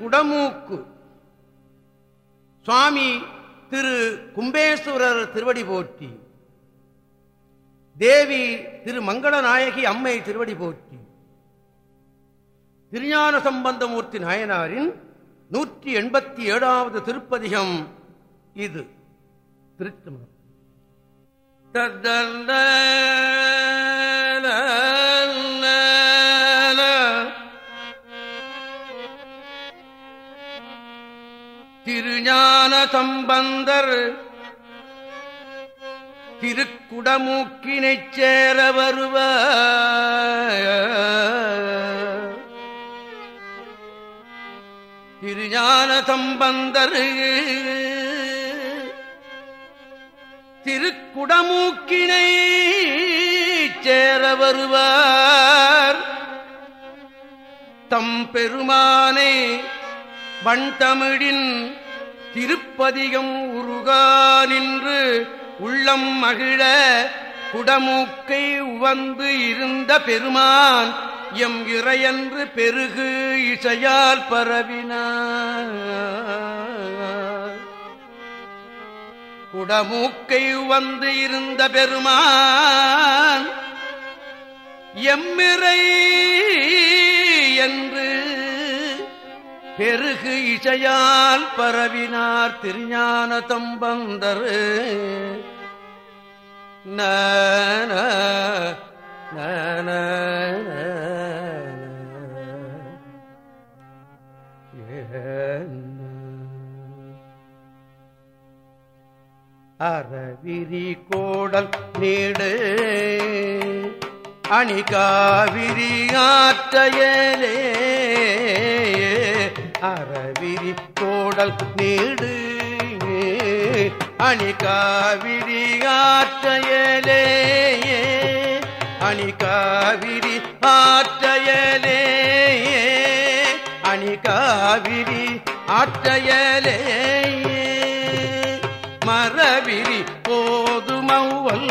குடமூக்கு. சுவாமி திரு கும்பேஸ்வரர் திருவடி போற்றி. தேவி திரு மங்களநாயகி அம்மை திருவடி போற்றி. திருஞான சம்பந்தமூர்த்தி நாயனாரின் நூற்றி எண்பத்தி ஏழாவது திருப்பதிகம் இது. திருத்தமம் திருஞான சம்பந்தர். திருக்குடமூக்கினைச் சேர வருவ திருஞான சம்பந்தர். திருக்குடமூக்கினை சேர வருவார். தம் பெருமானை வண்தமிழின் திருப்பதிகம் உருகா நின்று உள்ளம் மகிழ குடமூக்கை உவந்து இருந்த பெருமான் எம் இறையன்று பெருகு இசையால் பரவினார். குடமூக்கை வந்து இருந்த பெருமான் எம்மிறை என்று பெருகு இசையால் பரவினார் திருஞான தம்பந்தர். நன அறவிரி கோடல் நீடு அணிகாவிரி ஆற்றையலே. அறவிரி கோடல் நீடு. அணிகாவிரி ஆற்றையலே. அணிகாவிரி ஆற்றையலே. அணிகாவிரி ஆற்றையலே. மரவிரி போதுமௌவல்.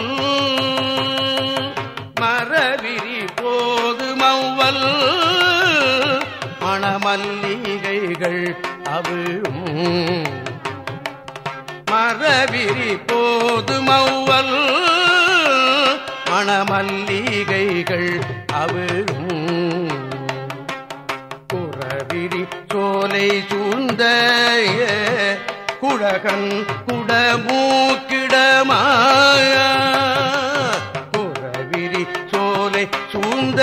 மரவிரி போதுமௌவல். மணமல்லி மணமல்லிகைகள் அவும் மரவிரி போது மௌவல் மணமல்லிகைகள் அவிழும் குறவிரி சோலை சூழ்ந்த குழகன் குடமூக்கிடமாய. குறவிரி சோலை சூழ்ந்த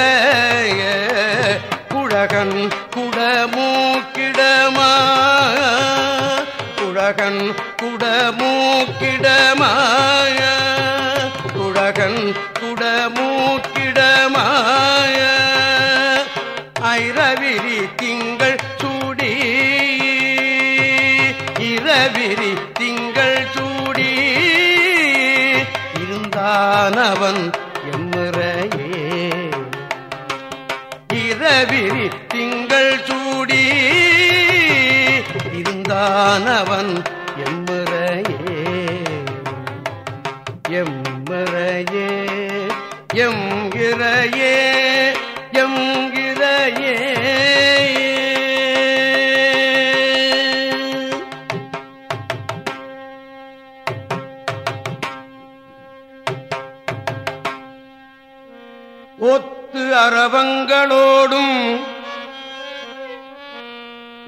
குழகன் குடமூ குழகன் குடமூக்கிடமாய குழகன் குடமூக்கிடமாய. ஐரவிரி திங்கள் சூடி இரவிரி திங்கள் சூடி இருந்தானவன்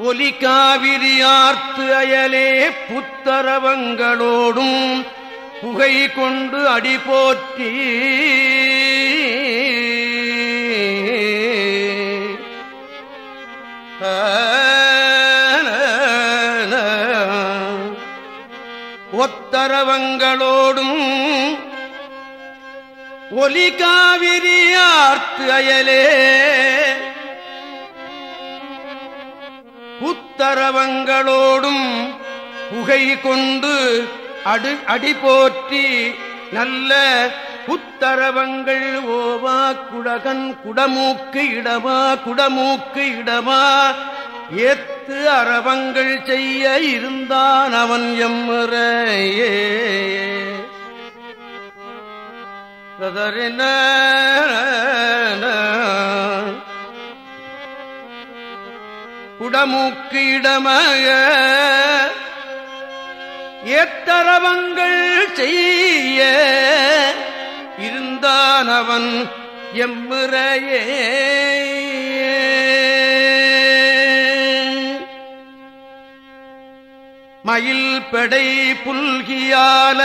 ஒலி காவிரியார்த்து அயலே புத்தரவங்களோடும் புகை கொண்டு அடி போற்றி. ஒத்தரவங்களோடும் ஒலி காவிரியார்த்து அயலே புத்தரவங்களோடும் புகை கொண்டு அடு அடி போற்றி நல்ல புத்தரவங்கள் ஓவா குடகன் குடமூக்கு இடவா குடமூக்கு இடவா ஏத்து அறவங்கள் செய்ய இருந்தான் அவன் எம்முறையே. ததறின குடமூக்கு இடமக ஏத்தரவங்கள் செய்ய இருந்தானவன் எம்முறையே. மயில் பெடை புல்கியால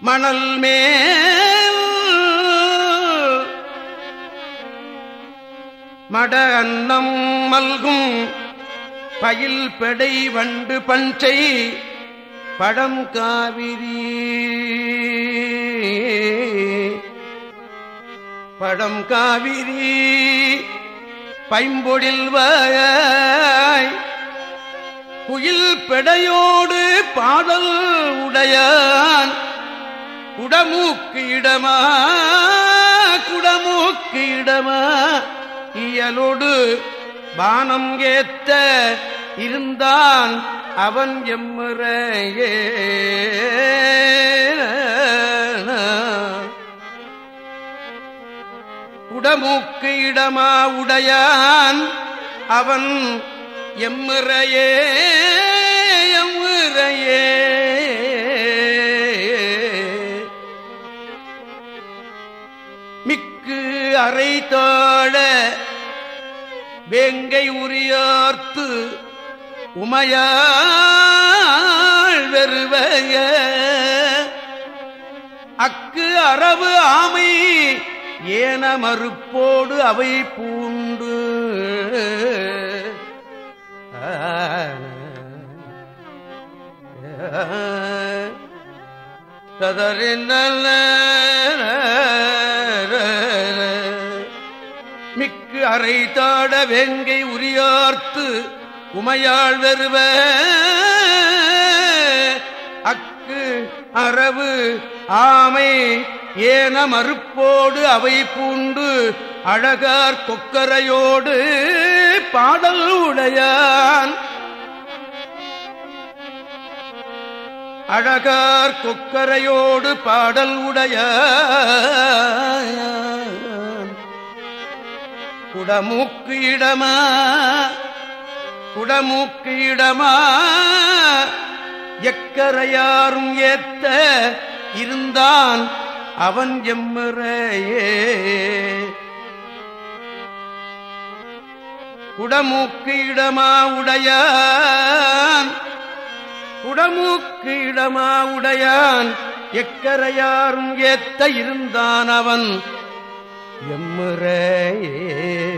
மணல் மே மட அன்னம் மல்கும். பயில் பெடை வண்டு பஞ்சை. படம் காவிரி. படம் காவிரி. பைம்பொழில் வாய் குயில் பெடையோடு பாடல் உடையான். குடமூக்கு இடமா குடமூக்கு இடமா. இயலோடு பானம் ஏத்த இருந்தான் அவன் எம்முறையே. குடமூக்கு இடமா உடையான் அவன் எம்முறையே எம்முறையே. மிக்கு அறை தாழ வேங்கை உரியார்த்து உமையாள் வெறுவைய. அக்கு அரவு ஆமை ஏன மறுப்போடு அவை பூண்டு. மிக்கு அறை தாட வேங்கை உரியார்த்து உமையாள் வருவ. அக்கு அரவு ஆமை ஏன மறுப்போடு அவை பூண்டு அழகார் கொக்கரையோடு பாடல் உடையான். அழகார் கொக்கரையோடு பாடல் உடைய குடமூக்கு இடமா? குடமூக்கு இடமா? எக்கரையாரும் ஏத்த இருந்தான் அவன் எம்மறையே. குடமூக்கு இடமா உடையான்? குடமூக்கு இடமா உடையான்? எக்கரையாரும் ஏத்த இருந்தான் அவன் எம்முறையே. எம்முறையே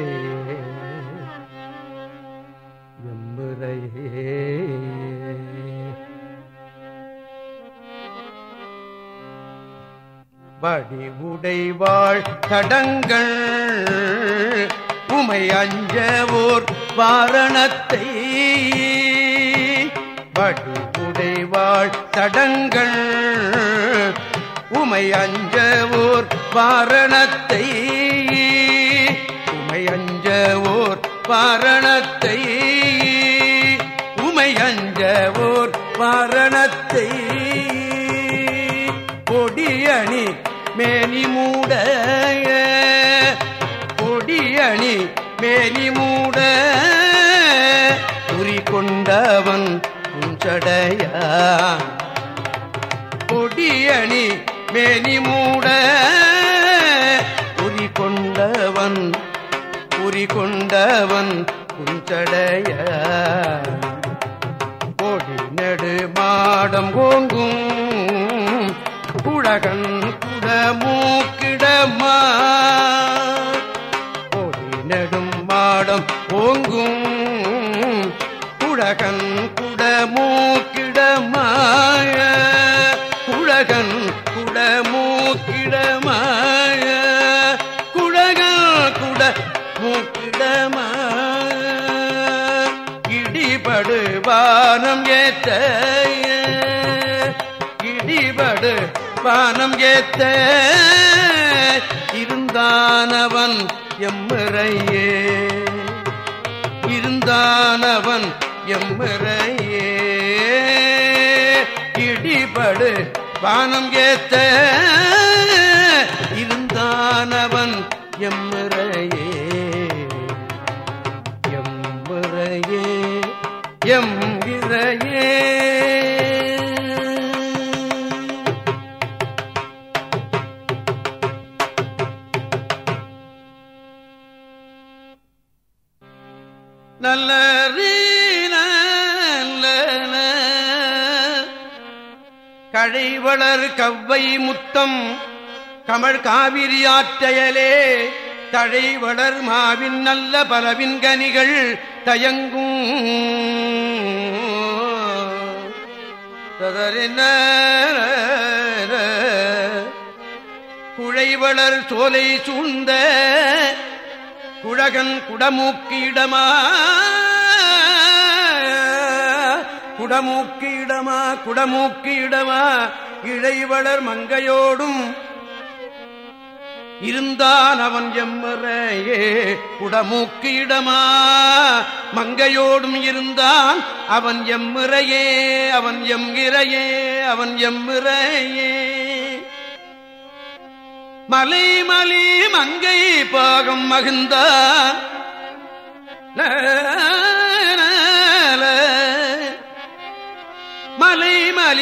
அடி வடிவுடைவாள் தடங்கள். உமை அஞ்சவோர் வாரணத்தை. படி வடிவுடைவாள் தடங்கள். உமை அஞ்சவோர் வாரணத்தை. உமை அஞ்சவோர் வாரணத்தை. உமை அஞ்சவோர் வாரணத்தை. மேனி மூட கொடியணி மேனி மூட. குறி கொண்டவன் உஞ்சடையா. கொடியணி மேனி மூட. குறி கொண்டவன் குறி கொண்டவன் உஞ்சடைய. கொடி நெடு மாடம் உலகன் மூக்கிடமா? ஒளி நெடும் மாடம் ஓங்கும். உலகன் குட மூக்கிடமாய. உலகன் குட மூக்கிடமாய. குழகன் குட மூக்கிடமாய. இடிபடு வானம் ஏத்த இடிபடு வானம் ஏத்த இருந்தானவன் எம்முறையே. இருந்தானவன் எம்முறையே. இடிபடு வானம் ஏத்த இருந்தானவன் எம்முறையே. எம்முறையே எம் இறையே கழைவளர் கவ்வை முத்தம். கமழ் காவிரியாற்றையலே தழை வளர் மாவின் நல்ல பலவின் கனிகள் தயங்கும். ததறின குழைவளர் சோலை சூழ்ந்த குழகன் குடமூக்கிடமா குடமூக்கிடமா குடமூக்கிடமா இழைவளர் மங்கையோடும் இருந்தான் அவன் எம்மறையே உடமூக்கு இடமா? மங்கையோடும் இருந்தான் அவன் எம்மிறையே அவன் எம்கிறையே அவன் எம்மிறையே. மலை மலி மங்கை பாகம் மகிழ்ந்தான்.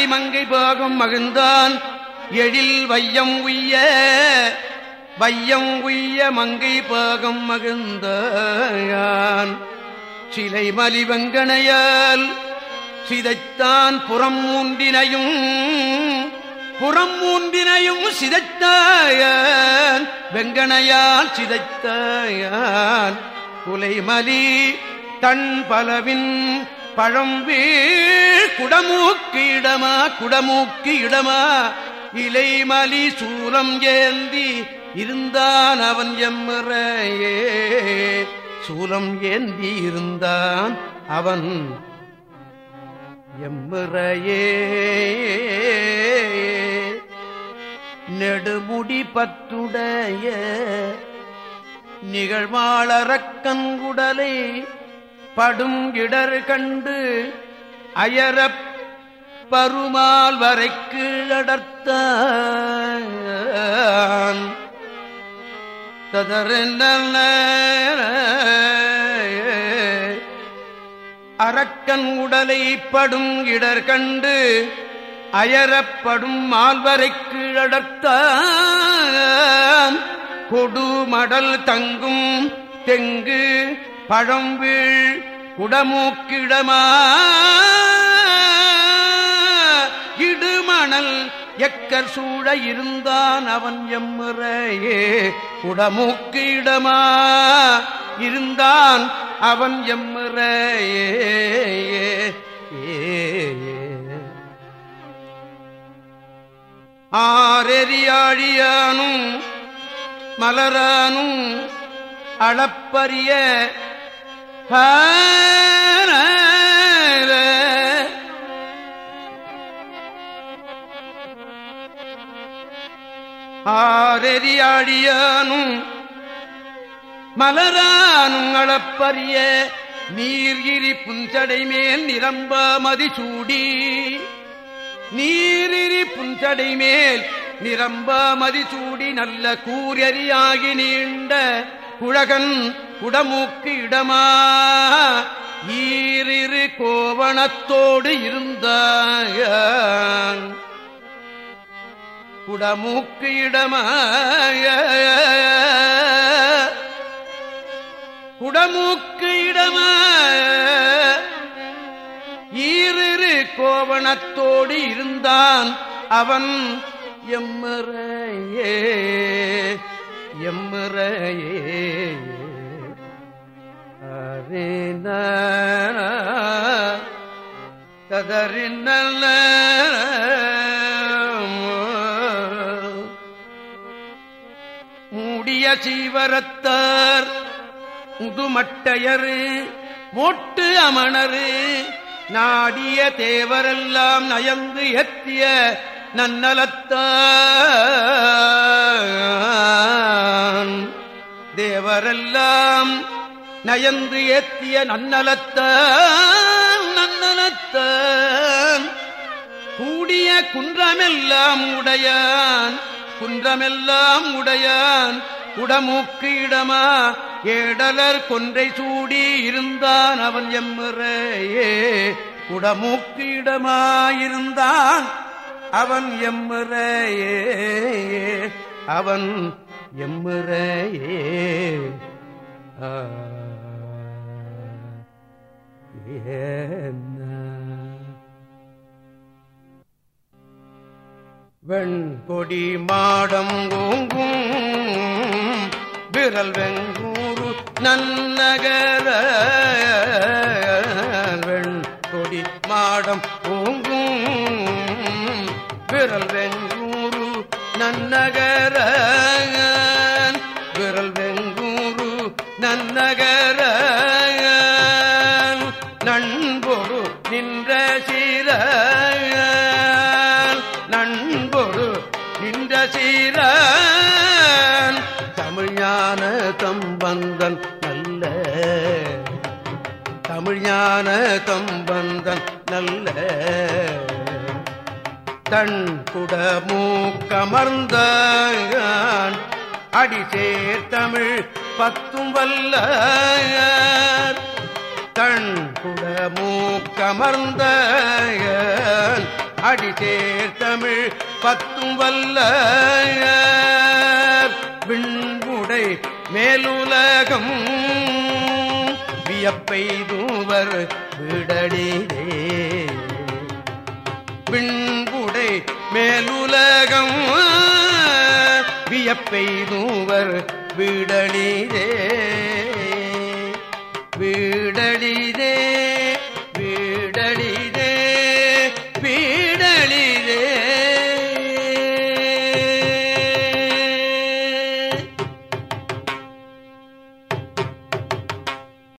மங்கை பாகம் மகிழ்ந்தான். எழில் வையம் உய்ய வையம் உய்ய மங்கை பாகம் மகிழ்ந்தான். சிலை மலிவங்கனையால் சிதைத்தான் புறம் மூன்றினையும் புறம் மூன்றினையும் சிதைத்தாயான். வெங்கனையால் சிதைத்தாயான். குலைமலி தன் பலவின் பழம்வீழ் குடமூக்கு இடமா குடமூக்கு இடமா? இலைமலி சூலம் ஏந்தி இருந்தான் அவன் எம்முறையே. சூலம் ஏந்தி இருந்தான் அவன் எம்முறையே. நெடுமுடி பத்துடைய நிகழ்வாளரக்கங்குடலை படும் இடர் கண்டு அயரப் பருமால் வரை கீழடர்த்த அரக்கன் உடலை படும் இடர் கண்டு அயரப்படும் மால்வரை கீழடர்த்த கொடுமடல் தங்கும் தெங்கு பழம்வீழ் குடமூக்கிடமா? இடுமணல் எக்கர் சூழ இருந்தான் அவன் எம்முறையே. குடமூக்கு இடமா இருந்தான் அவன் எம்முறையே. ஆரெறியாழியானும் மலரானும் அளப்பரிய ஆரெறியாடியானும் மலரானும் அளப்பரிய நீர்கிரி புஞ்சடை மேல் நிரம்ப மதிசூடி. நீரிரி புஞ்சடை மேல் நிரம்ப மதிசூடி நல்ல கூரியறியாகி நீண்ட குழகன் குடமூக்கு இடமா? ஈரிரு கோவணத்தோடு இருந்தாய குடமூக்கு இடமாய. குடமூக்கு இடமாய. ஈரிரு கோவணத்தோடு இருந்தான் அவன் எம்மறையே எம்முறையே. அறின கதறினல்ல மூடிய சீவரத்தார் முதுமட்டையரு மோட்டு அமணரு நாடிய தேவரெல்லாம் நயந்து எத்திய நன்னலத்தார் தேவரெல்லாம் நயந்து ஏத்திய நன்னலத்தான் நன்னலத்தான் கூடிய குன்றமெல்லாம் உடையான் குன்றமெல்லாம் உடையான். உடமூக்கு இடமா ஏடலர் கொன்றை சூடி இருந்தான் அவன் எம்முறையே. உடமூக்கு இடமாயிருந்தான் அவன் எம்முறையே. அவன் எம்முறையே ஆ, ஏன்னா. வெண்கொடி மாடம் ஓங்கும் விரல் வெங்கூரு நன்னகர தமிழ்ஞான தம்பந்தன் நல்ல. தமிழ்ஞான தம்பந்தன் நல்ல. தன் குடமூக்கமர்ந்த அடிசேர் தமிழ் பத்தும் வல்ல தன் குடமூக்கமர்ந்த அடிசேர் தமிழ் பத்தும் வல்ல உடை மேலுலகம். வியப்பை தூவர் விடடிதே பின்புடை மேலுலகம். வியப்பை தூவர் வீ